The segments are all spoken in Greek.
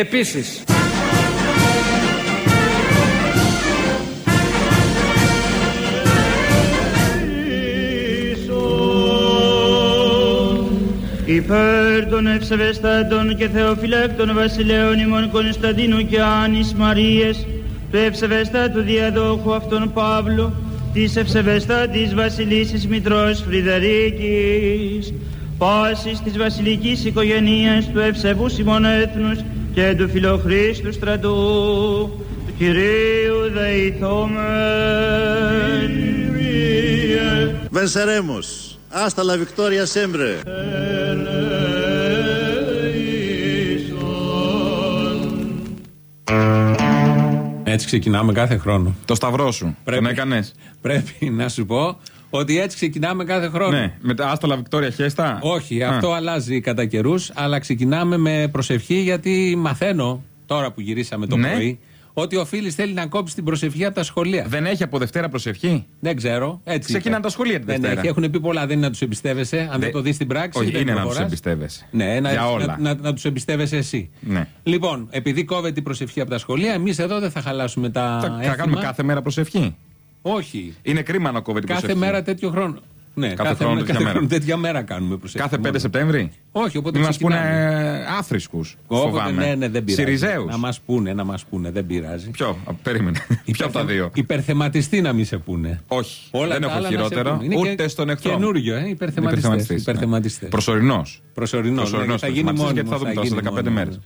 Επίσης, Υπέρ των ευσεβεστάτων και θεοφυλάκτων βασιλέων ημών Κωνσταντίνου και Άνης Μαρίες, του ευσεβεστάτου διαδόχου αυτών Παύλου, της ευσεβεστάτης βασιλίσης Μητρός Φρυδερίκης, πάσης της βασιλικής οικογενείας του ευσεβούς ημών έθνους και του φιλοχρίστου στρατού, του Κυρίου δεηθόμεν. Venceremos. Hasta la victoria siempre. Έτσι ξεκινάμε κάθε χρόνο. Το σταυρό σου. Πρέπει. Τον έκανες. Πρέπει να σου πω ότι έτσι ξεκινάμε κάθε χρόνο. Ναι, με τα άστολα Βικτόρια Χέστα. Όχι, Α. αυτό αλλάζει κατά καιρούς, αλλά ξεκινάμε με προσευχή γιατί μαθαίνω τώρα που γυρίσαμε το Ναι. πρωί ότι ο Φίλης θέλει να κόψει την προσευχή από τα σχολεία. Δεν έχει από Δευτέρα προσευχή; Δεν ξέρω. Έτσι Ξεκινάνε είπε. τα σχολεία τη Δεν Δευτέρα. έχει, έχουν πει πολλά, δεν είναι να τους εμπιστεύεσαι. Αν δεν Δεν- το δεις στην πράξη. Όχι, δεν είναι να τους προχωράς. εμπιστεύεσαι. Ναι, να, Για όλα. να, να, να τους εμπιστεύεσαι εσύ. Ναι. Λοιπόν, επειδή κόβεται η προσευχή από τα σχολεία, εμείς εδώ δεν θα χαλάσουμε τα. Θα, θα έθιμα. κάνουμε κάθε μέρα προσευχή. Όχι. Είναι κρίμα να κόβεται η Κάθε προσευχή. μέρα τέτοιο χρόνο. Ναι, κάθε, χρόνο μέρα, τέτοια κάθε μέρα. χρόνο τέτοια μέρα κάνουμε προσευχή. Κάθε 5 Μόνο. Σεπτέμβρη; Όχι, οπότε Μην μας πούνε ξεκινάμε. άθρησκους. Όποτε, Φοβάμαι. ναι, ναι, δεν πειράζει. Σιριζέους. Να μας πούνε, να μας πούνε, δεν πειράζει. Ποιο, Α, περίμενε. Ποιο από τα δύο; Υπερθεματιστή να μην σε πούνε. Όχι. Όλα δεν τα έχω άλλα να σε χειρότερο. πούνε. Είναι Ούτε και στον εχθρό. καινούριο, ε, υπερθεματιστές, υπερθεματιστές. Προσωρινός. Προσωρινός. ναι, θα γίνει μόνος. γιατί θα δούμε τώρα σε 15 μέρες.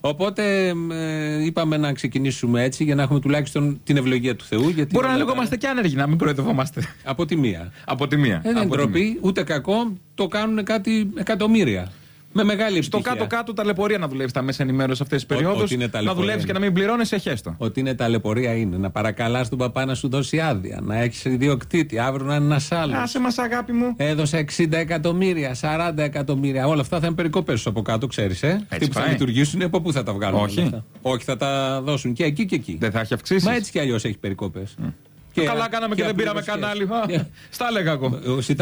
Οπότε ε, είπαμε να ξεκινήσουμε έτσι για να έχουμε τουλάχιστον την ευλογία του Θεού. Γιατί Μπορεί να όλα λίγο τα- είμαστε και άνεργοι, να μην προεδρευόμαστε. Από τη μία. Από τη μία. Ε, δεν είναι Από τη μία. ντροπή, ούτε κακό, το κάνουν κάτι εκατομμύρια. Με μεγάλη Στο επιτυχία. κάτω-κάτω ταλαιπωρία να δουλεύεις τα μέσα ενημέρωσης αυτές τις Ό- περιόδους. ότι είναι Να ταλαιπωρία δουλεύεις και είναι. να μην πληρώνει, εχέστο. Ότι είναι ταλαιπωρία είναι. Να παρακαλάς τον παπά να σου δώσει άδεια. Να έχεις ιδιοκτήτη. Αύριο να είναι ένας άλλος. Άσε μας, αγάπη μου. Έδωσε 60 εκατομμύρια, 40 εκατομμύρια. Όλα αυτά θα είναι περικοπές από κάτω, ξέρεις. Ε; Αυτοί που θα πάει. λειτουργήσουν, από πού θα τα βγάλουν. Όχι. όλα αυτά; Όχι, θα τα δώσουν και εκεί και εκεί. Δεν θα έχει αυξήσεις. Μα έτσι κι αλλιώς έχει περικοπές. Καλά κάναμε και, δεν πήραμε κανάλι. Α, Στα έλεγα εγώ. Δώσε,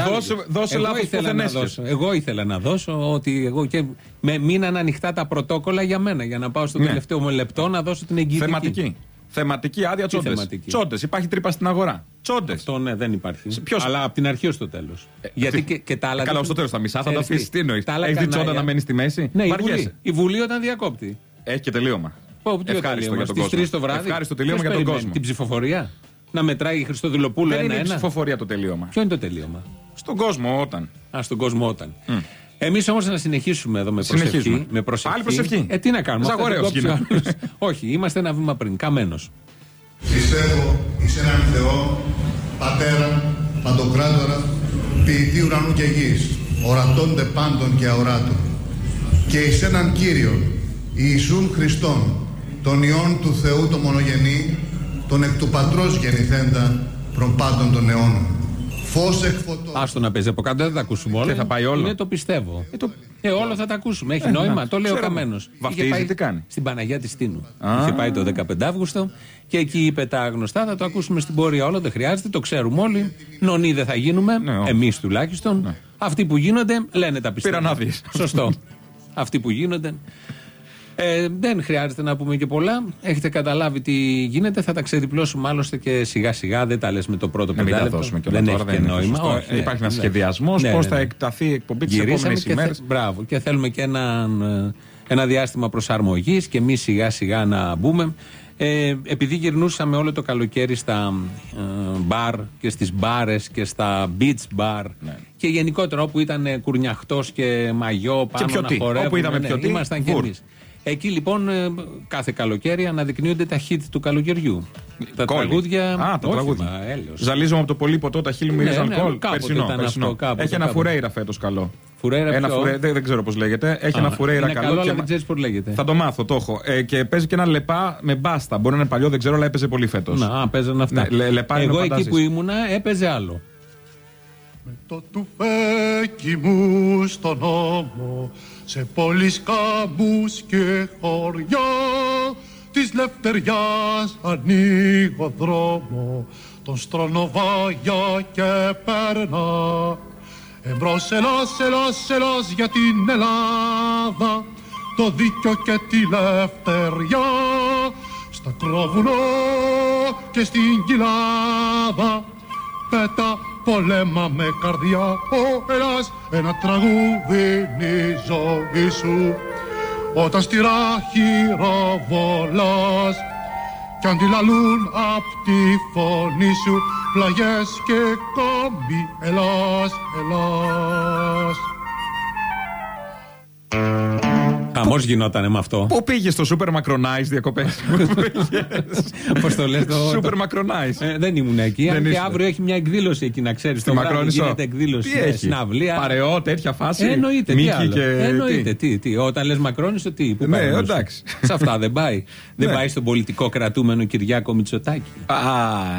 δώσε εγώ λάθος ήθελα να δώσω. Εγώ ήθελα να δώσω ότι εγώ και με μείναν ανοιχτά τα πρωτόκολλα για μένα. Για να πάω στο Ναι. τελευταίο μου λεπτό να δώσω την εγγύηση. Θεματική. Θεματική άδεια Τι τσόντες. θεματική; Τσόντες. Υπάρχει τρύπα στην αγορά. Τσόντες. Αυτό ναι, δεν υπάρχει. ποιος- Αλλά από την αρχή ως το τέλος. Γιατί και, και τα άλλα. Καλά, δείχνουν- στο τέλος τα μισάς θα τα Ξέρεις αφήσεις. Τι εννοείς; τα άλλα Έχεις δει τσόντα κανάλια- να μένεις στη μέση; Ναι, η Βαριέσαι. Βουλή. η Βουλή όταν διακόπτει. Έχει και τελείωμα. Πω, τι Ευχάριστο τελείωμα, για τον στις κόσμο. 3 το βράδυ. Ευχάριστο τελείωμα Ποιος για τον περιμένει, κόσμο. Την ψηφοφορία. Να μετράει η Χριστοδουλοπούλου Δεν είναι η ένα-ένα; ψηφοφορία το τελείωμα. Ποιο είναι το τελείωμα; Στον κόσμο όταν. Α, στον κόσμο όταν. Εμείς όμως να συνεχίσουμε εδώ με προσευχή. Συνεχίζουμε. Με προσευχή. Πάλι προσευχή. Ε, τι να κάνουμε. αυτά Ζαγορέος δεν κόψει ο γίνεται. άλλος. Όχι, είμαστε ένα βήμα πριν. Καμένος. Πιστεύω εις έναν Θεό, Πατέρα, Παντοκράτορα, ποιητή ουρανού και γης, ορατώνται πάντων και αοράτων. Και εις έναν Κύριον, Ιησούν Χριστόν, τον Υιόν του Θεού το μονογενή, τον εκ του Πατρός γεννηθέντα, προν πάντων των αιώνων. Φως εκ φωτός. Άστο να παίζεις από κάτω, δεν θα τα ακούσουμε όλα. Και θα πάει όλο. Είναι το πιστεύω. Ε, το- Ε, όλο θα τα ακούσουμε. Έχει Ε, νόημα. να, το λέει ο ξέρω. Καμένος. Βαφτίζει, τι κάνει; Στην Παναγία της Τίνου. Είχε πάει το 15 Αύγουστο και εκεί είπε τα γνωστά. Θα το ακούσουμε στην πορεία όλο. Δεν χρειάζεται. Το ξέρουμε όλοι. Νονοί δεν θα γίνουμε. Ναι, όχι. Εμείς τουλάχιστον. Αυτοί που γίνονται λένε τα πιστεύω. Πήραν άδειες. Σωστό. Αυτοί που γίνονται. Ε, δεν χρειάζεται να πούμε και πολλά. Έχετε καταλάβει τι γίνεται. Θα τα ξεδιπλώσουμε άλλωστε και σιγά σιγά. Δεν τα λες με το πρώτο Να μην τα πεντάλεπτο. δώσουμε και όλα Δεν τώρα. έχει Δεν και είναι νόημα. σωστό. Όχι, ναι, Υπάρχει ένας ναι. σχεδιασμός. Ναι, Πώς ναι, θα ναι. εκταθεί η εκπομπή τις Γυρίσαμε επόμενες και, ημέρες; θε, μπράβο, και θέλουμε και ένα, ε, ένα διάστημα προσαρμογής και εμείς σιγά σιγά να μπούμε. Ε, επειδή γυρνούσαμε όλο το καλοκαίρι στα ε, μπαρ και στις μπάρες και στα beach bar Ναι. και γενικότερα όπου ήταν ε, κουρνιαχτός και μαγιό πάνω πιο να τι. χορεύουμε, Όπου είδαμε ναι, πιο τι, ήμασταν και βουρ. εμείς. Εκεί λοιπόν ε, κάθε καλοκαίρι αναδεικνύονται τα hit του καλοκαιριού. Τα Κόλλη. τραγούδια. Α, τα όχι, τραγούδια. μα, έλεος. Ζαλίζομαι από το πολύ ποτό, τα χείλη μου Ναι, μυρίζαν ναι, κολ. κάποτε Περσινό. ήταν περσινό. αυτό, κάποτε, Έχει ένα κάποτε. φουρέιρα φέτος καλό. Φουρέιρα Ένα ποιο; φουρέ- δεν, δεν ξέρω πώς λέγεται. Έχει ένα Α, φουρέιρα είναι καλό. καλό, και αλλά μα- δεν ξέρεις πώς λέγεται. Θα το μάθω, το έχω. Ε, και παίζει και ένα λεπά με μπάστα. Μπορεί να είναι παλιό, δεν ξέρω, αλλά έπαιζε πολύ φέτος. Να, α, παίζανε αυτά. Ναι, λε- λεπάρι Εγώ με εκεί φαντάζεις. που ήμουνα έπαιζε άλλο. Το τουφέκι μου στον ώμο σε πόλεις κάμπους και χωριά της λευτεριάς ανοίγω δρόμο τον στρονοβάγια και περνά εμπρός ελάς, ελάς, ελάς για την Ελλάδα το δίκιο και τη λευτεριά. Στα κρόβουνο και στην κοιλάδα πέτα πολέμα με καρδιά ο Ελλάς ένα τραγούδι είναι η ζωή σου όταν στη χειροβολάς κι αντιλαλούν απ' τη φωνή σου πλαγιές και κόμπι Ελλάς, Ελλάς. Χαμός γινότανε με αυτό. Πού πήγες στο Super Macronize διακοπές; Πώς το λες, το. Super Macronize. Ε, δεν ήμουν εκεί. Δεν αν και είσαι. αύριο έχει μια εκδήλωση εκεί να ξέρεις. Στη Μακρόνισσο. Γίνεται εκδήλωση Τι ε, έχει; συναυλία. Παρεό, τέτοια φάση; Ε, Εννοείται. τι Μίκη άλλο. και. Εννοείται. τι. Τι, τι. Όταν λες Μακρόνισο, τι. Πού Ναι, πάει ο νους σου; εντάξει. Σε αυτά δεν πάει. δεν Ναι. πάει στον πολιτικό κρατούμενο Κυριάκο Μητσοτάκη. Α,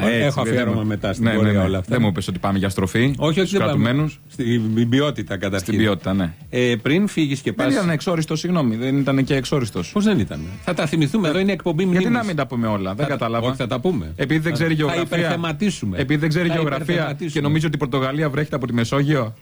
έτσι, Έχω δεν αφιέρωμα μου- μετά στην ναι, πορεία ναι, ναι. όλα αυτά. Δεν μου είπες ότι πάμε για στροφή. Όχι, όχι, στους δεν πάμε. κρατουμένους. Στην ποιότητα καταρχήν. Στην ποιότητα, ναι. Ε, πριν φύγεις και πα. Δεν ήταν εξόριστο, συγγνώμη. Δεν ήταν και εξόριστος. Πώς δεν ήταν. Θα τα θυμηθούμε. Εδώ είναι εκπομπή μνήμης. Γιατί να μην τα πούμε όλα, δεν Θα- κατάλαβα. Όχι, θα τα πούμε. Επειδή δεν ξέρει Θα γεωγραφία. υπερθεματίσουμε. Επειδή δεν ξέρει Θα γεωγραφία υπερθεματίσουμε. και νομίζει ότι η Πορτογαλία βρέχεται από τη Μεσόγειο.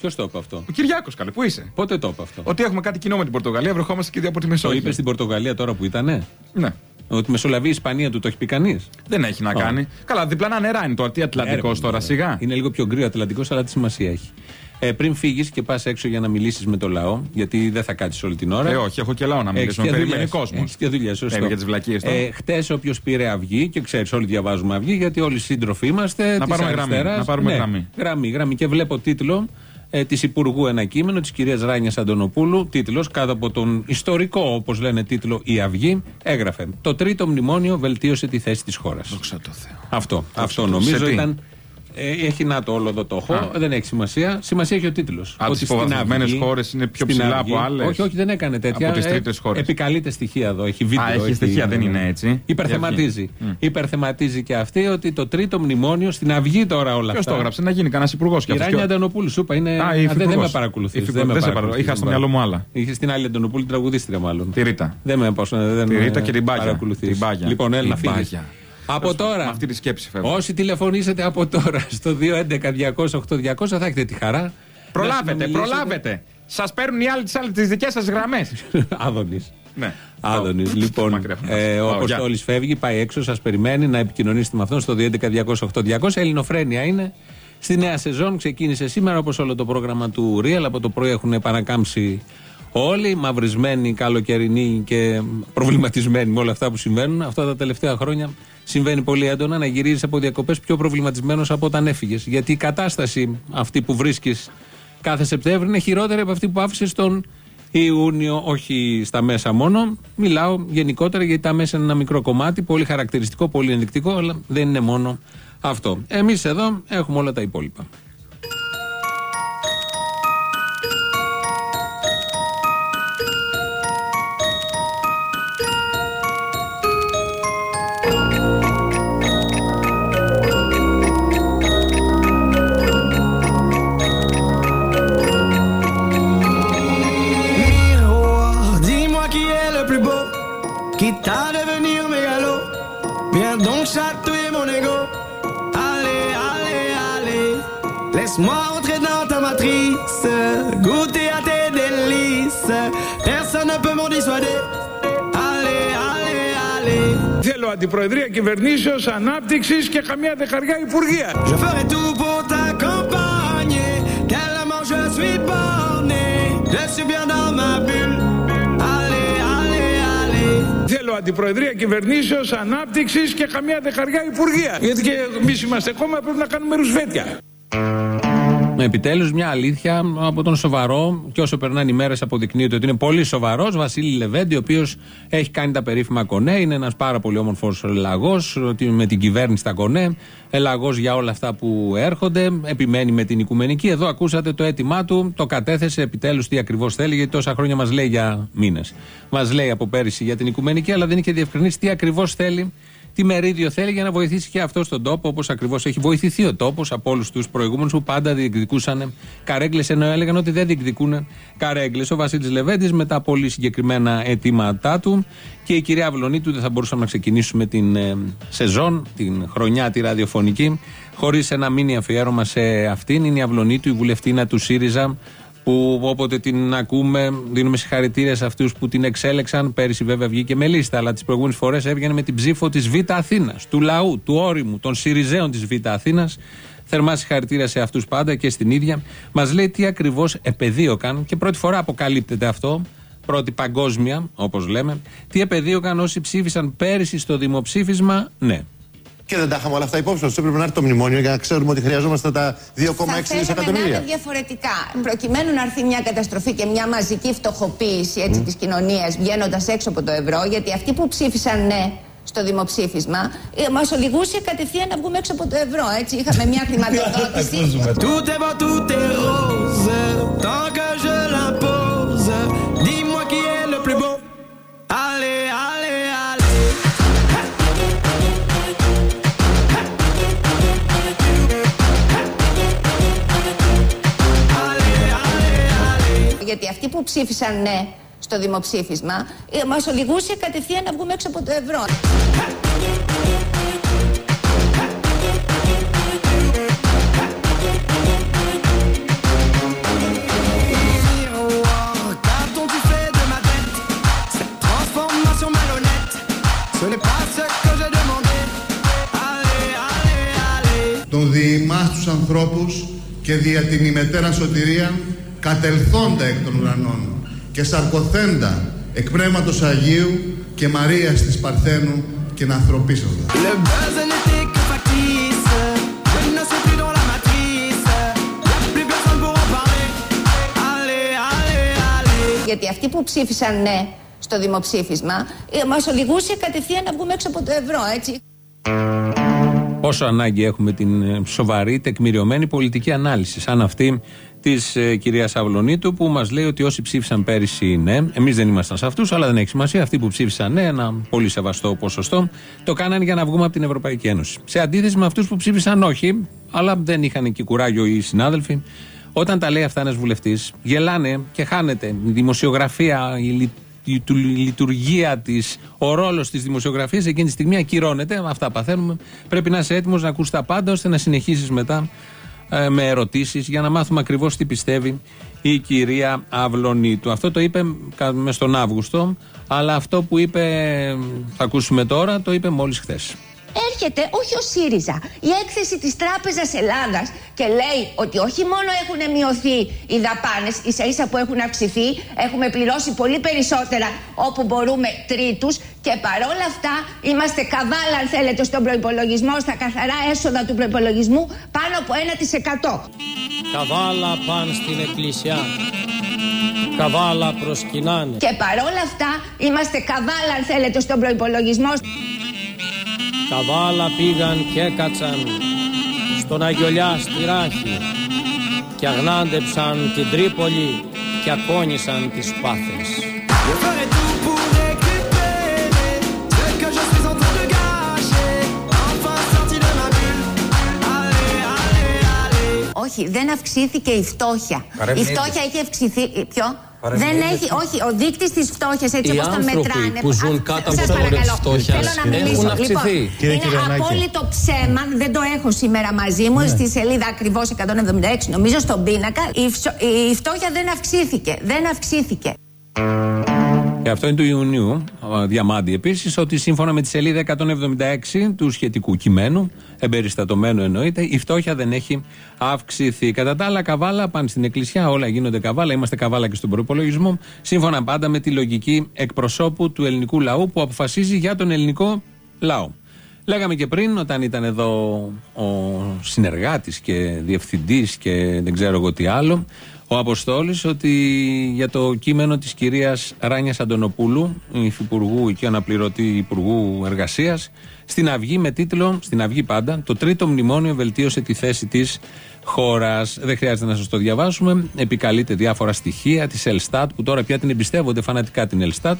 Ποιος το είπε αυτό; Ο Κυριάκος, καλέ, πού είσαι; Πότε το είπε αυτό; Ότι έχουμε κάτι κοινό με την Πορτογαλία, βρεχόμαστε και από τη Το Μεσόγειο. είπε στην Πορτογαλία τώρα που ήτανε; Ναι. Ότι μεσολαβεί η Ισπανία του το έχει πει κανείς; Δεν έχει να Ω. κάνει. Καλά, διπλανά νερά είναι το τι Ατλαντικό τώρα, σιγά. Είναι λίγο πιο γκρίο Ατλαντικός, αλλά τι σημασία έχει. Ε, πριν φύγεις και πας έξω για να μιλήσεις με το λαό, γιατί δεν θα κάτσεις όλη την ώρα. Ε, όχι, έχω και λαό να Έχεις μιλήσω. Με και περιμένει δουλειές. κόσμο. Έχεις και δουλειά, σωστό. Ε, για τις βλακίες του. Ε, Χτες, όποιος πήρε αυγή, και ξέρεις, όλοι διαβάζουμε αυγή, γιατί όλοι οι σύντροφοι είμαστε. Να της πάρουμε γραμμή, αριστεράς. να πάρουμε Ναι, γραμμή. Γραμμή, γραμμή. Και βλέπω τίτλο ε, της Υπουργού ένα κείμενο της κυρίας Ράνιας Αντωνοπούλου. Τίτλος, κάτω από τον ιστορικό, όπως λένε τίτλο, Η Αυγή, έγραφε Το τρίτο μνημόνιο βελτίωσε τη θέση της χώρας. Δόξα τω Θεώ. Αυτό. Αυτό Σε νομίζω τι; ήταν. Ε, έχει να το όλο εδώ το έχω. Α. Δεν έχει σημασία. Σημασία έχει ο τίτλος. Α, τις υποβαθμισμένες χώρες είναι πιο ψηλά από άλλες; Όχι, όχι, δεν έκανε τέτοια. Από τις Ε, τρίτες χώρες. Επικαλείται στοιχεία εδώ. Έχει βίντεο. Α, έχει στοιχεία, δεν είναι έτσι. Υπερθεματίζει. Η Αυγή. Υπερθεματίζει και αυτή ότι το τρίτο μνημόνιο στην Αυγή τώρα όλα Ποιος αυτά. το έγραψε, να γίνει κανένας υπουργός κι Η αυτός. Ράνια Αντωνοπούλου, σου είπα. Είναι... Α, η Α, δεν, δεν υφυπουργός. με παρακολουθείς. Υφυπουργός, δεν σε παρακολουθείς. Είχα στο μυαλό μου άλλα. Είχε στην άλλη Αντωνοπούλου τραγουδίστρια, μάλλον. Τη Ρίτα. Δεν με πώς, δεν Τη με Ρίτα και την Μπάγια. παρακολουθείς. Την Μπάγια. Λοιπόν, έλα, Την φύγεις. Μπάγια. Από τώρα. Με αυτή τη σκέψη φεύγω. Όσοι τηλεφωνήσετε από τώρα στο 211-200-8200 θα έχετε τη χαρά. Προλάβετε, να συνομιλήσετε. προλάβετε. Σας παίρνουν οι άλλοι τις άλλες- τις δικές σας γραμμές. Άδωνης. ναι. Άδωνης. Πάω. Λοιπόν, Μακριά από ε, μας. ο Πάω, Αποστόλη φεύγει, πάει έξω, σας περιμένει να επικοινωνήσετε με αυτόν στο 211-200-8200. Ελληνοφρένεια είναι. Στη νέα σεζόν ξεκίνησε σήμερα όπως όλο το πρόγραμμα του Real. Από το πρωί έχουν επανακάμψει όλοι, μαυρισμένοι, καλοκαιρινοί και προβληματισμένοι με όλα αυτά που συμβαίνουν. Αυτά τα τελευταία χρόνια συμβαίνει πολύ έντονα να γυρίζεις από διακοπές πιο προβληματισμένος από όταν έφυγες. Γιατί η κατάσταση αυτή που βρίσκεις κάθε Σεπτέμβρη είναι χειρότερη από αυτή που άφησες τον Ιούνιο, όχι στα μέσα μόνο. Μιλάω γενικότερα γιατί τα μέσα είναι ένα μικρό κομμάτι, πολύ χαρακτηριστικό, πολύ ενδεικτικό, αλλά δεν είναι μόνο αυτό. Εμείς εδώ έχουμε όλα τα υπόλοιπα. Θέλω αντιπροεδρία κυβερνήσεως, ανάπτυξης και καμιά δεκαριά υπουργεία. je ferai tout pour t'accompagner. Tellement je suis borné, je suis bien dans ma bulle. Allez, allez, allez. Θέλω αντιπροεδρία κυβερνήσεως, ανάπτυξης και καμιά δεκαριά υπουργεία. Γιατί και εμείς είμαστε κόμμα πρέπει να κάνουμε ρουσβέτια. Επιτέλους, μια αλήθεια από τον σοβαρό, και όσο περνάνε οι μέρες, αποδεικνύεται ότι είναι πολύ σοβαρός. Βασίλη Λεβέντη, ο οποίος έχει κάνει τα περίφημα κονέ, είναι ένας πάρα πολύ όμορφος λαγός, με την κυβέρνηση στα κονέ. Λαγός για όλα αυτά που έρχονται, επιμένει με την οικουμενική. Εδώ ακούσατε το αίτημά του, το κατέθεσε επιτέλους τι ακριβώς θέλει, γιατί τόσα χρόνια μας λέει για μήνες. Μας λέει από πέρυσι για την οικουμενική, αλλά δεν είχε διευκρινίσει τι ακριβώς θέλει τι μερίδιο θέλει για να βοηθήσει και αυτό τον τόπο, όπως ακριβώς έχει βοηθηθεί ο τόπος από όλους τους προηγούμενους που πάντα διεκδικούσαν καρέγκλε, ενώ έλεγαν ότι δεν διεκδικούν καρέγκλε. Ο Βασίλης Λεβέντης με τα πολύ συγκεκριμένα αιτήματά του και η κυρία Αυλονίτου δεν θα μπορούσαμε να ξεκινήσουμε την ε, σεζόν, την χρονιά τη ραδιοφωνική, χωρίς ένα μήνυ αφιέρωμα σε αυτήν. Είναι η Αυλονίτου, η βουλευτήνα του ΣΥΡΙΖΑ, που όποτε την ακούμε δίνουμε συγχαρητήρια σε αυτούς που την εξέλεξαν. Πέρυσι βέβαια βγήκε με λίστα, αλλά τις προηγούμενες φορές έβγαινε με την ψήφο της Β' Αθήνας, του λαού, του όριμου, των Σιριζέων της Β' Αθήνας. Θερμά συγχαρητήρια σε αυτούς πάντα και στην ίδια. Μας λέει τι ακριβώς επεδίωκαν και πρώτη φορά αποκαλύπτεται αυτό. Πρώτη παγκόσμια, όπως λέμε. Τι επεδίωκαν όσοι ψήφισαν πέρυσι στο δημοψήφισμα, ναι. Και δεν τα είχαμε όλα αυτά υπόψη μας. Έπρεπε να έρθει το μνημόνιο για να ξέρουμε ότι χρειαζόμαστε τα 2,6 Θα δισεκατομμύρια. θέλαμε να είναι διαφορετικά. Προκειμένου να έρθει μια καταστροφή και μια μαζική φτωχοποίηση έτσι, της κοινωνίας βγαίνοντας έξω από το ευρώ, γιατί αυτοί που ψήφισαν ναι στο δημοψήφισμα, ε, μας οδηγούσε κατευθείαν να βγούμε έξω από το ευρώ. Έτσι, είχαμε μια χρηματοδότηση. Γιατί αυτοί που ψήφισαν ναι στο δημοψήφισμα, ε, μας οδηγούσε κατευθείαν να βγούμε έξω από το ευρώ. Miroir, qu'as-tu fait de ma tête Cette transformation malhonnête, ce n'est pas ce que j'ai demandé. Allez, allez, allez. Τον διημάς τους ανθρώπους και δια την ημετέρα σωτηρία κατελθόντα εκ των ουρανών και σαρκοθέντα εκ πνεύματος Αγίου και Μαρίας της Παρθένου και να ανθρωπίσαντα. Le buzz n'était que factice. Je ne suis plus dans la matrice. Y'a plus personne pour en parler. Allez, allez, allez. Γιατί αυτοί που ψήφισαν ναι στο δημοψήφισμα, ε, μας οδηγούσε κατευθείαν να βγούμε έξω από το ευρώ, έτσι. Πόσο ανάγκη έχουμε την ε, σοβαρή, τεκμηριωμένη πολιτική ανάλυσης, σαν αυτή της ε, κυρίας Αυλονίτου, που μας λέει ότι όσοι ψήφισαν πέρυσι ναι, εμείς δεν ήμασταν σε αυτούς, αλλά δεν έχει σημασία. Αυτοί που ψήφισαν ναι, ένα πολύ σεβαστό ποσοστό, το κάνανε για να βγούμε από την Ευρωπαϊκή Ένωση. Σε αντίθεση με αυτούς που ψήφισαν όχι, αλλά δεν είχαν εκεί κουράγιο οι συνάδελφοι. Όταν τα λέει αυτά ένας βουλευτής, γελάνε και χάνεται. Η δημοσιογραφία, η, λει- η, του- η λειτουργία της, ο ρόλος της δημοσιογραφίας εκείνη τη στιγμή ακυρώνεται. Αυτά παθαίνουμε. Πρέπει να είσαι έτοιμος να ακούς τα πάντα ώστε να συνεχίσεις μετά ε, με ερωτήσεις για να μάθουμε ακριβώς τι πιστεύει η κυρία Αυλονίτου. Αυτό το είπε κα- μες στον Αύγουστο, αλλά αυτό που είπε, ε, θα ακούσουμε τώρα, το είπε μόλις χθες. Έρχεται όχι ο ΣΥΡΙΖΑ, η έκθεση της Τράπεζας Ελλάδας και λέει ότι όχι μόνο έχουν μειωθεί οι δαπάνες, ίσα ίσα που έχουν αυξηθεί, έχουμε πληρώσει πολύ περισσότερα όπου μπορούμε τρίτους και παρόλα αυτά είμαστε καβάλα αν θέλετε στον προϋπολογισμό, στα καθαρά έσοδα του προϋπολογισμού πάνω από 1%. Καβάλα παν στην εκκλησιά. Καβάλα προσκυνάνε. Και παρόλα αυτά είμαστε καβάλα αν θέλετε στον προϋπολογισμό. Καβάλα πήγαν και έκατσαν στον Αγιολιά στη Ράχη και αγνάντεψαν την Τρίπολη και ακόνησαν τις πάθες. Όχι, δεν αυξήθηκε η φτώχεια. Η φτώχεια έχει αυξηθεί. Ποιο; Δεν Παρεμβαίνετε. έχει, όχι, ο δείκτης της φτώχειας έτσι Οι όπως τον άνθρωποι μετράνε. που ζουν Α, κάτω σας από το όριο παρακαλώ, της φτώχειας Θέλω να έχουν μιλήσω. αυξηθεί. Λοιπόν, Κύριε είναι Κυριανάκη. απόλυτο ψέμα, δεν το έχω σήμερα μαζί μου, στη σελίδα ακριβώς 176, νομίζω στον πίνακα. Η, φσο- η φτώχεια δεν αυξήθηκε. Δεν αυξήθηκε. Και αυτό είναι του Ιουνίου, ο διαμάντη επίσης, ότι σύμφωνα με τη σελίδα 176 του σχετικού κειμένου, εμπεριστατωμένου εννοείται, η φτώχεια δεν έχει αυξηθεί. Κατά τα άλλα, καβάλα πάνε στην εκκλησιά, όλα γίνονται καβάλα, είμαστε καβάλα και στον προπολογισμό, σύμφωνα πάντα με τη λογική εκπροσώπου του ελληνικού λαού που αποφασίζει για τον ελληνικό λαό. Λέγαμε και πριν, όταν ήταν εδώ ο συνεργάτης και διευθυντής και δεν ξέρω εγώ τι άλλο, ο Αποστόλης, ότι για το κείμενο της κυρίας Ράνιας Αντωνοπούλου, υφυπουργού και αναπληρωτή Υπουργού Εργασίας, στην Αυγή με τίτλο, στην Αυγή πάντα, το τρίτο μνημόνιο βελτίωσε τη θέση της χώρας. Δεν χρειάζεται να σας το διαβάσουμε. Επικαλείται διάφορα στοιχεία της Ελστάτ, που τώρα πια την εμπιστεύονται φανατικά την Ελστάτ,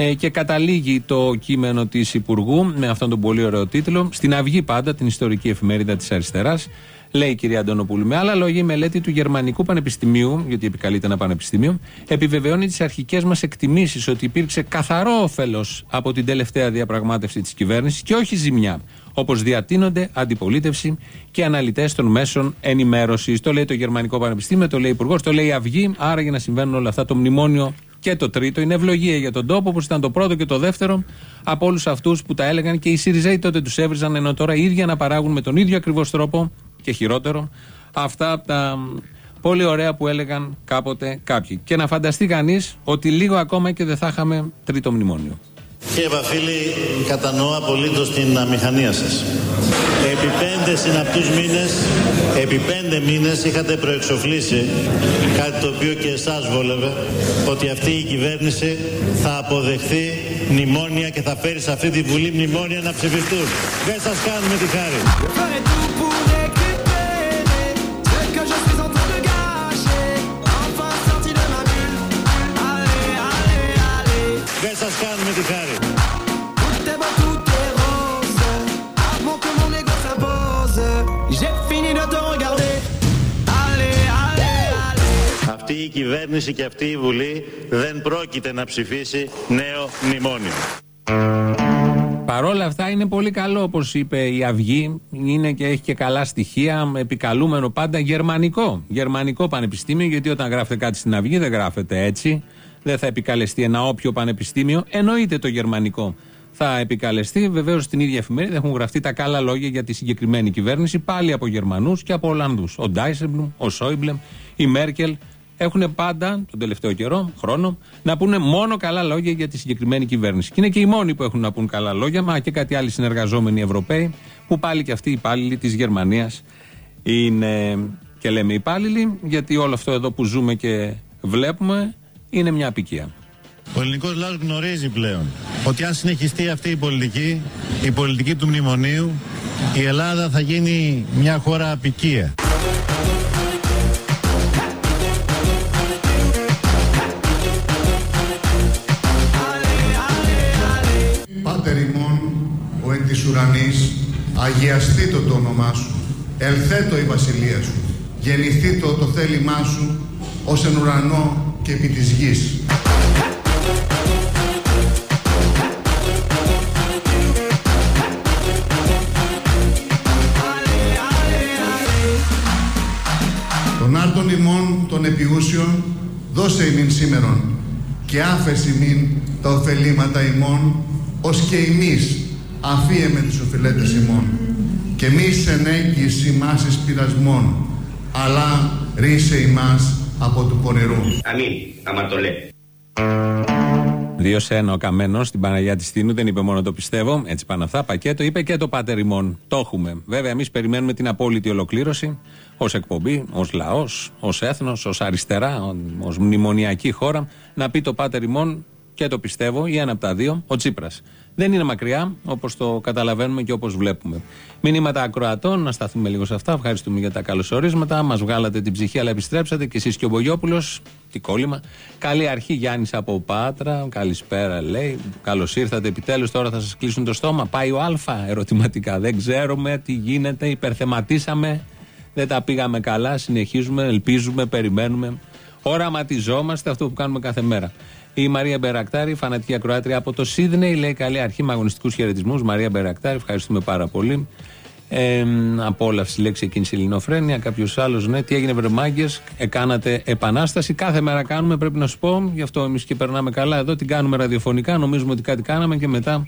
Ε, και καταλήγει το κείμενο της Υπουργού με αυτόν τον πολύ ωραίο τίτλο. Στην Αυγή πάντα, την ιστορική εφημερίδα της αριστεράς. Λέει η κυρία Αντωνοπούλου. Με άλλα λόγια, η μελέτη του Γερμανικού Πανεπιστημίου, γιατί επικαλείται ένα πανεπιστήμιο, επιβεβαιώνει τις αρχικές μας εκτιμήσεις ότι υπήρξε καθαρό όφελος από την τελευταία διαπραγμάτευση της κυβέρνησης και όχι ζημιά. Όπως διατείνονται αντιπολίτευση και αναλυτές των μέσων ενημέρωσης. Το λέει το Γερμανικό Πανεπιστήμιο, το λέει ο Υπουργός, το λέει η Αυγή. Άρα για να συμβαίνουν όλα αυτά, το μνημόνιο και το τρίτο είναι ευλογία για τον τόπο, όπως ήταν το πρώτο και το δεύτερο, από όλους αυτούς που τα έλεγαν και οι Σιριζέοι τότε τους έβριζαν, ενώ τώρα οι ίδιοι να παράγουν με τον ίδιο ακριβώς τρόπο και χειρότερο αυτά τα πολύ ωραία που έλεγαν κάποτε κάποιοι. Και να φανταστεί κανείς ότι λίγο ακόμα και δεν θα είχαμε τρίτο μνημόνιο. Κύριε Βαφίλη, κατανοώ απολύτως την αμηχανία σας. Επί πέντε συναπτούς μήνες, επί πέντε μήνες είχατε προεξοφλήσει κάτι το οποίο και εσάς βόλευε, ότι αυτή η κυβέρνηση θα αποδεχθεί μνημόνια και θα φέρει σε αυτή τη Βουλή μνημόνια να ψηφιστούν. Δεν σας κάνουμε τη χάρη. Κάνουμε τη χάρη. Αυτή η κυβέρνηση και αυτή η Βουλή δεν πρόκειται να ψηφίσει νέο μνημόνιο. Παρόλα αυτά είναι πολύ καλό, όπως είπε η Αυγή. Είναι και έχει και καλά στοιχεία. Επικαλούμενο πάντα γερμανικό. Γερμανικό πανεπιστήμιο, γιατί όταν γράφετε κάτι στην Αυγή δεν γράφετε έτσι. Δεν θα επικαλεστεί ένα όποιο πανεπιστήμιο. Εννοείται το γερμανικό. Θα επικαλεστεί. Βεβαίως στην ίδια εφημερίδα έχουν γραφτεί τα καλά λόγια για τη συγκεκριμένη κυβέρνηση πάλι από Γερμανούς και από Ολλανδούς. Ο Ντάισεμπλουμ, ο Σόιμπλεμ, η Μέρκελ έχουν πάντα τον τελευταίο καιρό, χρόνο, να πούνε μόνο καλά λόγια για τη συγκεκριμένη κυβέρνηση. Και είναι και οι μόνοι που έχουν να πούν καλά λόγια, μα και κάτι άλλοι συνεργαζόμενοι Ευρωπαίοι, που πάλι και αυτοί οι υπάλληλοι της Γερμανίας είναι. Και λέμε υπάλληλοι, γιατί όλο αυτό εδώ που ζούμε και βλέπουμε είναι μια απικία. Ο ελληνικός λαός γνωρίζει πλέον ότι αν συνεχιστεί αυτή η πολιτική, η πολιτική του μνημονίου, η Ελλάδα θα γίνει μια χώρα απικία. Πάτερ ημών, ο εν της ουρανής, αγιαστήτω το όνομά σου, ελθέτω η βασιλεία σου, γεννηθήτω το θέλημά σου, ως εν ουρανό και επί της γης. Τον άρτον ημών των επιούσιων δώσε ημίν σήμερον και άφεση ημίν τα ωφελήματα ημών ως και ημείς αφίε με τους οφειλέτες ημών και μη ενέγγις ημάς εις πειρασμών αλλά ρίσε ημάς από του πονηρού. Αμήν, άμα το λέει. Δύο σε ένα ο Καμένος στην Παναγία της Τίνου. Δεν είπε μόνο το πιστεύω. Έτσι πάνε αυτά. Πακέτο είπε και το Πάτερ ημών. Το έχουμε. Βέβαια, εμείς περιμένουμε την απόλυτη ολοκλήρωση ως εκπομπή, ως λαός, ως έθνος, ως αριστερά, ως μνημονιακή χώρα. Να πει το Πάτερ ημών και το πιστεύω, ή ένα από τα δύο, ο Τσίπρας. Δεν είναι μακριά, όπως το καταλαβαίνουμε και όπως βλέπουμε. Μηνύματα ακροατών, να σταθούμε λίγο σε αυτά. Ευχαριστούμε για τα καλωσορίσματα. Μας βγάλατε την ψυχή, αλλά επιστρέψατε και εσείς και ο Μπογιόπουλος. Τι κόλλημα. Καλή αρχή, Γιάννης από Πάτρα. Καλησπέρα, λέει. Καλώς ήρθατε. Επιτέλους τώρα θα σας κλείσουν το στόμα. Πάει ο Α, ερωτηματικά. Δεν ξέρουμε τι γίνεται. Υπερθεματίσαμε. Δεν τα πήγαμε καλά. Συνεχίζουμε, ελπίζουμε, περιμένουμε. Οραματιζόμαστε αυτό που κάνουμε κάθε μέρα. Η Μαρία Μπερακτάρη, φανατική ακροάτρια από το Σίδνεϊ, λέει καλή αρχή με αγωνιστικούς χαιρετισμούς. Μαρία Μπερακτάρη, ευχαριστούμε πάρα πολύ. Ε, απόλαυση λέξη εκείνη η Ελληνοφρένεια. Κάποιος άλλος, ναι, τι έγινε, βρεμάγκε, εκάνατε επανάσταση. Κάθε μέρα κάνουμε, πρέπει να σου πω, γι' αυτό εμείς και περνάμε καλά εδώ. Την κάνουμε ραδιοφωνικά, νομίζουμε ότι κάτι κάναμε και μετά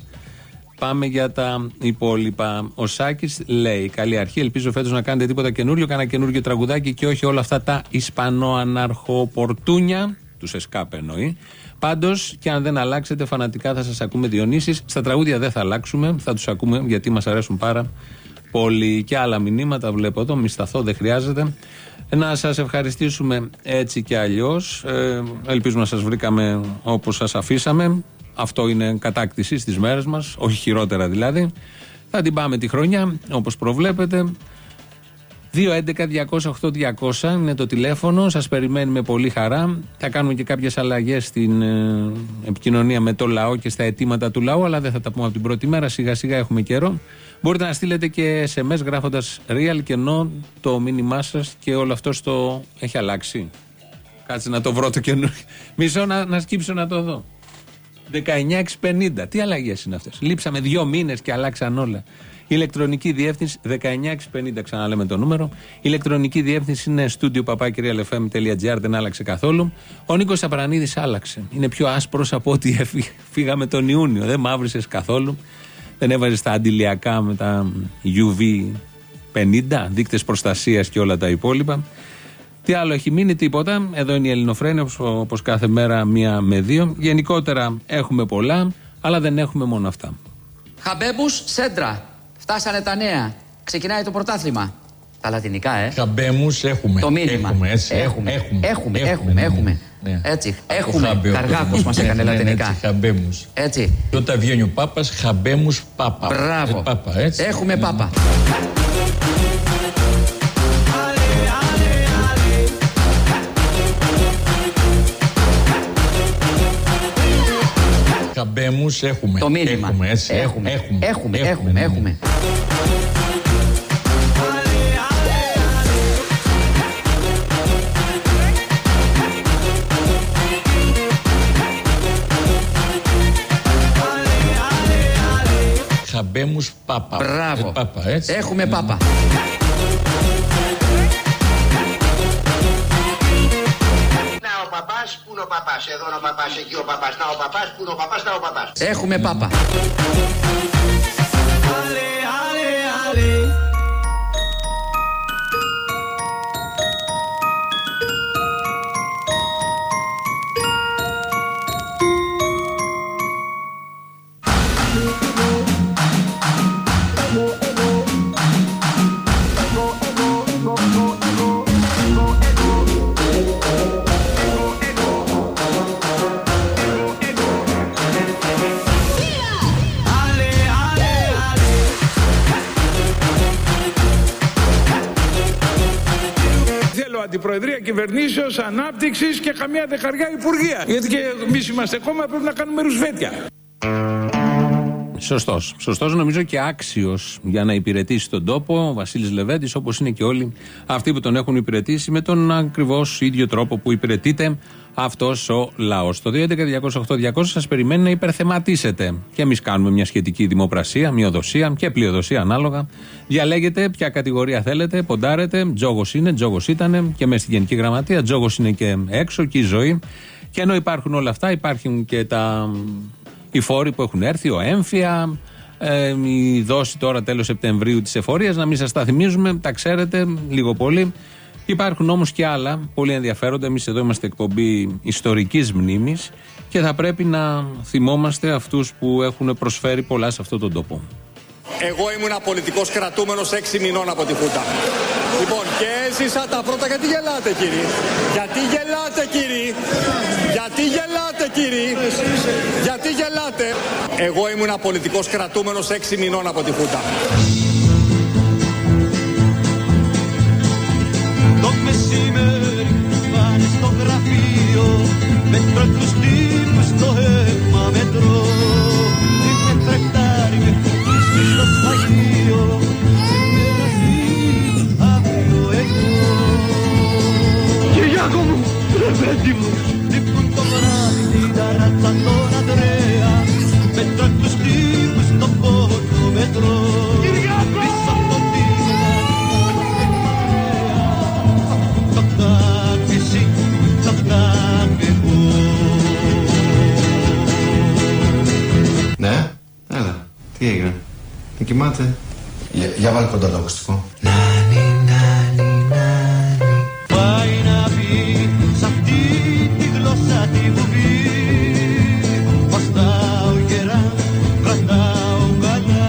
πάμε για τα υπόλοιπα. Ο Σάκης λέει: Καλή αρχή, ελπίζω φέτος να κάνετε τίποτα καινούριο, κάνα καινούριο τραγουδάκι και όχι όλα αυτά τα Ισπανό-αναρχοπορτούνια, τους ΕΣΚΑΠ εννοεί. Πάντως, και αν δεν αλλάξετε, φανατικά θα σας ακούμε Διονύσει. Στα τραγούδια δεν θα αλλάξουμε, θα τους ακούμε γιατί μας αρέσουν πάρα πολύ. Και άλλα μηνύματα βλέπω εδώ, μη σταθώ, δεν χρειάζεται. Να σας ευχαριστήσουμε έτσι και αλλιώς. Ε, ελπίζουμε να σας βρήκαμε όπως σας αφήσαμε. Αυτό είναι κατάκτηση στις μέρες μας, όχι χειρότερα δηλαδή. Θα την πάμε τη χρονιά, όπως προβλέπετε. 2.11.208.200 είναι το τηλέφωνο. Σας περιμένουμε πολύ χαρά. Θα κάνουμε και κάποιες αλλαγές στην ε, επικοινωνία με το λαό και στα αιτήματα του λαού, αλλά δεν θα τα πούμε από την πρώτη μέρα. Σιγά σιγά έχουμε καιρό. Μπορείτε να στείλετε και SMS γράφοντας real και no το μήνυμά σας και όλο αυτό στο έχει αλλάξει. Κάτσε να το βρω το καινούριο. Μισό να, να σκύψω να το δω. 19.650. Τι αλλαγές είναι αυτές; Λείψαμε δύο μήνες και αλλάξαν όλα. Ηλεκτρονική διεύθυνση 19.650, ξαναλέμε το νούμερο. Ηλεκτρονική διεύθυνση είναι studio papakirialfm.gr, δεν άλλαξε καθόλου. Ο Νίκος Απρανίδη άλλαξε. Είναι πιο άσπρος από ό,τι φύγαμε τον Ιούνιο. Δεν μαύρισε καθόλου. Δεν έβαζες τα αντιλιακά με τα UV 50, δείκτες προστασίας και όλα τα υπόλοιπα. Τι άλλο έχει μείνει, τίποτα. Εδώ είναι η Ελληνοφρένεια, όπως κάθε μέρα μία με δύο. Γενικότερα έχουμε πολλά, αλλά δεν έχουμε μόνο αυτά. Χαμπέμπους Σέντρα. Φτάσανε τα νέα. Ξεκινάει το πρωτάθλημα. Τα λατινικά, ε. Χαμπέμου έχουμε. Το μήνυμα. Έχουμε, έτσι. Έχουμε, έχουμε. Έχουμε, έχουμε. έχουμε. Ναι. Έτσι. Έχουμε. Καργάκο μας έκανε λατινικά. Χαμπέμους. Έτσι. Και όταν βγαίνει ο Πάπας, χαμπέμους Πάπα. Μπράβο. Ε, πάπα, έτσι. Έχουμε Ναι. Πάπα. Χαμπέμου έχουμε. Το μήνυμα. Έχουμε, έτσι. Έχουμε. Έχουμε. Έχουμε. Έχουμε. έχουμε. Χαμπέμους Πάπα. Μπράβο. Ε, πάπα, έτσι. Έχουμε Ναι. Πάπα. Είναι ο παπάς, εδώ είναι ο παπάς, εκεί ο παπάς, να ο παπάς, πού είναι ο παπάς, να ο παπάς. Έχουμε Πάπα. Κυβερνήσεως, ανάπτυξης και καμιά δεκαριά υπουργεία. Γιατί και εμείς είμαστε κόμμα πρέπει να κάνουμε ρουσβέτια. Σωστός. Σωστός, νομίζω και άξιος για να υπηρετήσει τον τόπο ο Βασίλης Λεβέντης, όπως είναι και όλοι αυτοί που τον έχουν υπηρετήσει με τον ακριβώς ίδιο τρόπο που υπηρετείται αυτός ο λαός. Το 211-208-200 σας περιμένει να υπερθεματίσετε. Και εμείς κάνουμε μια σχετική δημοπρασία, μειοδοσία και πλειοδοσία ανάλογα. Διαλέγετε ποια κατηγορία θέλετε, ποντάρετε. Τζόγος είναι, τζόγος ήταν και μέσα στη Γενική Γραμματεία. Τζόγος είναι και έξω και η ζωή. Και ενώ υπάρχουν όλα αυτά, υπάρχουν και τα οι φόροι που έχουν έρθει, ο έμφυα, ε, η δόση τώρα τέλος Σεπτεμβρίου της εφορίας, να μην σας τα θυμίζουμε, τα ξέρετε λίγο πολύ. Υπάρχουν όμως και άλλα πολύ ενδιαφέροντα. Εμείς εδώ είμαστε εκπομπή ιστορικής μνήμης και θα πρέπει να θυμόμαστε αυτούς που έχουν προσφέρει πολλά σε αυτόν τον τόπο. Εγώ ήμουν πολιτικός κρατούμενος έξι μηνών από τη Χούντα. Λοιπόν, και έζησα τα πρώτα. Γιατί γελάτε, κύριοι. Γιατί γελάτε, κύριοι. Γιατί γελάτε, κύριοι; Γιατί γελάτε; Εγώ ήμουν πολιτικός κρατούμενος έξι μηνών από τη Χούντα. Το μεσημέρι πάνε στο γραφείο Μέτρο τους τύπους στο αίμα μετρώ Είναι τρεκτάρι με χρήστη στο σφαγείο Σήμερα εσύ, αύριο εγώ Κυριάκο μου, ρεβέντι μου κοιμάται. Για, για βάλει κοντά το ακουστικό. Πάει να πει σ' αυτή τη γλώσσα τη βουβή Βαστάω γερά, κρατάω καλά